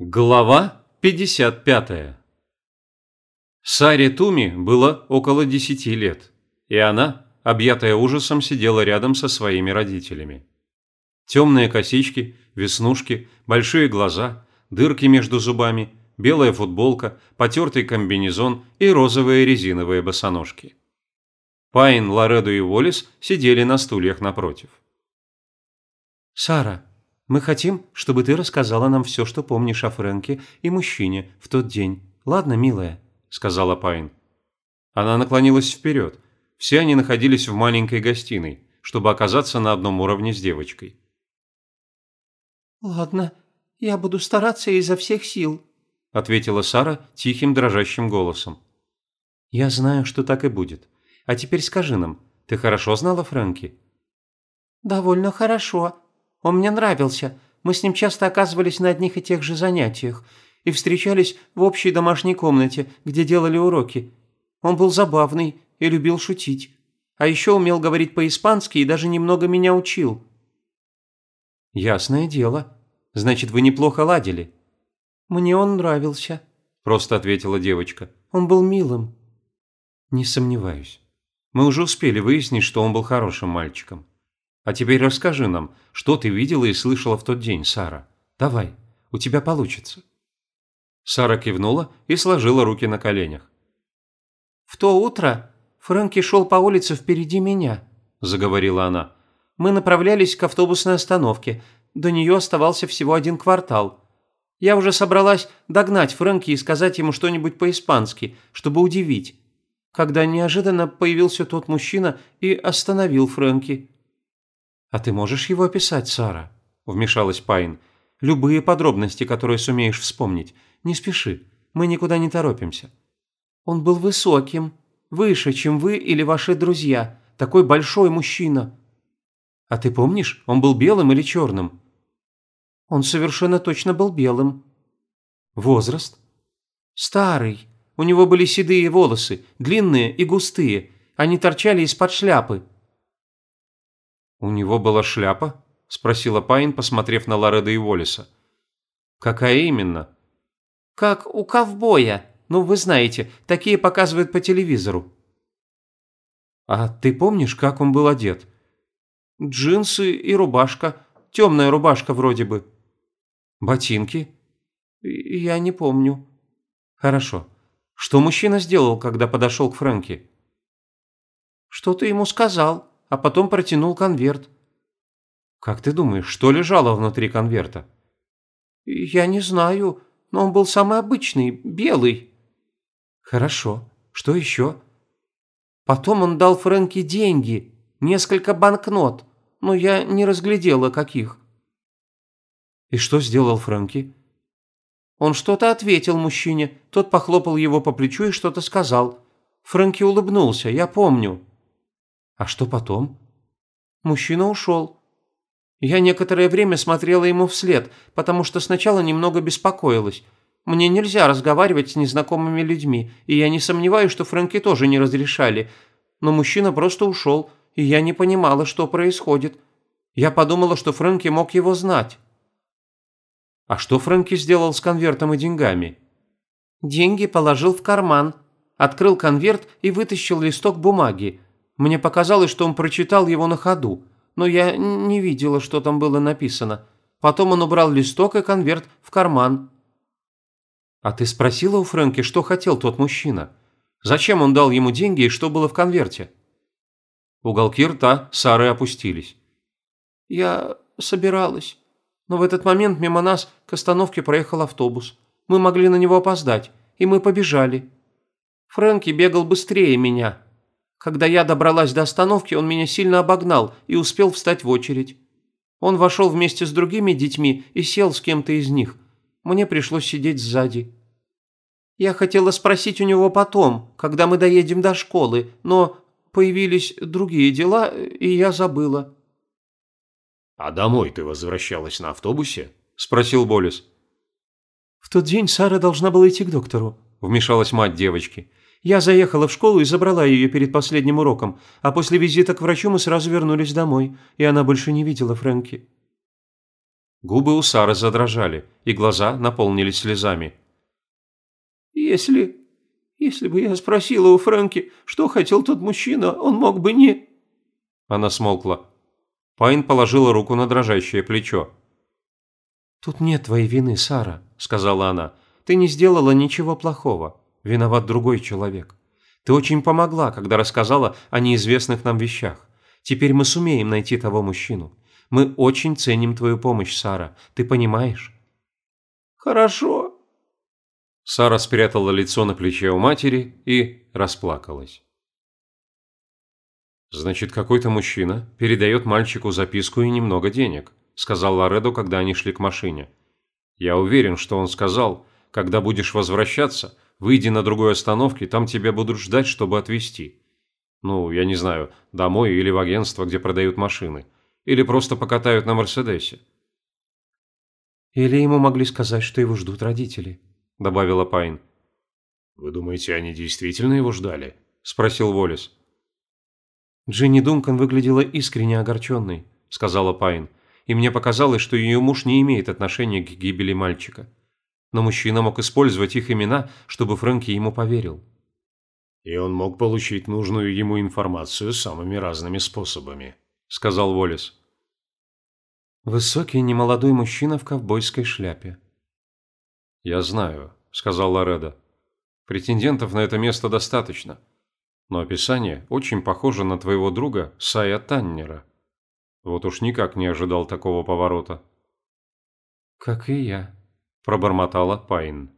Глава 55 Саре Туми было около десяти лет, и она, объятая ужасом, сидела рядом со своими родителями. Темные косички, веснушки, большие глаза, дырки между зубами, белая футболка, потертый комбинезон и розовые резиновые босоножки. Пайн, Лоредо и Уоллес сидели на стульях напротив. «Сара, мы хотим, чтобы ты рассказала нам все, что помнишь о Фрэнке и мужчине в тот день. Ладно, милая?» – сказала Пайн. Она наклонилась вперед. Все они находились в маленькой гостиной, чтобы оказаться на одном уровне с девочкой. «Ладно, я буду стараться изо всех сил», – ответила Сара тихим дрожащим голосом. «Я знаю, что так и будет. А теперь скажи нам, ты хорошо знала Фрэнки?» «Довольно хорошо», он мне нравился. Мы с ним часто оказывались на одних и тех же занятиях и встречались в общей домашней комнате, где делали уроки. Он был забавный и любил шутить. А еще умел говорить по-испански и даже немного меня учил. «Ясное дело. Значит, вы неплохо ладили?» «Мне он нравился», – просто ответила девочка. «Он был милым». «Не сомневаюсь. Мы уже успели выяснить, что он был хорошим мальчиком. А теперь расскажи нам, что ты видела и слышала в тот день, Сара. Давай, у тебя получится». Сара кивнула и сложила руки на коленях. «В то утро Фрэнки шел по улице впереди меня», – заговорила она. «Мы направлялись к автобусной остановке. До нее оставался всего один квартал. Я уже собралась догнать Фрэнки и сказать ему что-нибудь по-испански, чтобы удивить, когда неожиданно появился тот мужчина и остановил Фрэнки. «А ты можешь его описать, Сара?» – вмешалась Пайн. «Любые подробности, которые сумеешь вспомнить. Не спеши, мы никуда не торопимся». «Он был высоким, выше, чем вы или ваши друзья. Такой большой мужчина». «А ты помнишь, он был белым или черным?» «Он совершенно точно был белым». «Возраст?» «Старый. У него были седые волосы, длинные и густые. Они торчали из-под шляпы». «У него была шляпа?» – спросила Пайн, посмотрев на Лореда и Уоллеса. «Какая именно?» «Как у ковбоя. Ну, вы знаете, такие показывают по телевизору». «А ты помнишь, как он был одет?» «Джинсы и рубашка. Темная рубашка вроде бы». «Ботинки?» «Я не помню». «Хорошо. Что мужчина сделал, когда подошел к Фрэнки?» «Что ты ему сказал?» А потом протянул конверт. «Как ты думаешь, что лежало внутри конверта?» «Я не знаю, но он был самый обычный, белый». «Хорошо. Что еще?» «Потом он дал Фрэнке деньги, несколько банкнот, но я не разглядела, каких». «И что сделал Фрэнки?» Он что-то ответил мужчине, тот похлопал его по плечу и что-то сказал. Фрэнки улыбнулся, я помню. А что потом? Мужчина ушел. Я некоторое время смотрела ему вслед, потому что сначала немного беспокоилась. Мне нельзя разговаривать с незнакомыми людьми, и я не сомневаюсь, что Фрэнки тоже не разрешали. Но мужчина просто ушел, и я не понимала, что происходит. Я подумала, что Фрэнки мог его знать. А что Фрэнки сделал с конвертом и деньгами? Деньги положил в карман, открыл конверт и вытащил листок бумаги. Мне показалось, что он прочитал его на ходу, но я не видела, что там было написано. Потом он убрал листок и конверт в карман. А ты спросила у Фрэнки, что хотел тот мужчина? Зачем он дал ему деньги и что было в конверте? Уголки рта Сары опустились. Я собиралась. Но в этот момент мимо нас к остановке проехал автобус. Мы могли на него опоздать, и мы побежали. Фрэнки бегал быстрее меня, когда я добралась до остановки, он меня сильно обогнал и успел встать в очередь. Он вошел вместе с другими детьми и сел с кем-то из них. Мне пришлось сидеть сзади. Я хотела спросить у него потом, когда мы доедем до школы, но появились другие дела, и я забыла. «А домой ты возвращалась на автобусе?» – спросил Болис. «В тот день Сара должна была идти к доктору», – вмешалась мать девочки. Я заехала в школу и забрала ее перед последним уроком, а после визита к врачу мы сразу вернулись домой, и она больше не видела Фрэнки». Губы у Сары задрожали, и глаза наполнились слезами. «Если... если бы я спросила у Фрэнки, что хотел тот мужчина, он мог бы не...» Она смолкла. Пайн положила руку на дрожащее плечо. «Тут нет твоей вины, Сара», – сказала она. «Ты не сделала ничего плохого. Виноват другой человек. Ты очень помогла, когда рассказала о неизвестных нам вещах. Теперь мы сумеем найти того мужчину. Мы очень ценим твою помощь, Сара. Ты понимаешь?» «Хорошо». Сара спрятала лицо на плече у матери и расплакалась. «Значит, какой-то мужчина передает мальчику записку и немного денег», сказал Лоредо, когда они шли к машине. «Я уверен, что он сказал, когда будешь возвращаться, выйди на другой остановке, там тебя будут ждать, чтобы отвезти. Ну, я не знаю, домой или в агентство, где продают машины. Или просто покатают на Мерседесе». «Или ему могли сказать, что его ждут родители», – добавила Пайн. «Вы думаете, они действительно его ждали?» – спросил Волис. «Джинни Дункан выглядела искренне огорченной», – сказала Пайн, «и мне показалось, что ее муж не имеет отношения к гибели мальчика. Но мужчина мог использовать их имена, чтобы Фрэнки ему поверил». «И он мог получить нужную ему информацию самыми разными способами», – сказал Волис. «Высокий немолодой мужчина в ковбойской шляпе». «Я знаю», – сказал Лоредо. «Претендентов на это место достаточно» но описание очень похоже на твоего друга Сая Таннера. Вот уж никак не ожидал такого поворота. «Как и я», – пробормотала Пайн.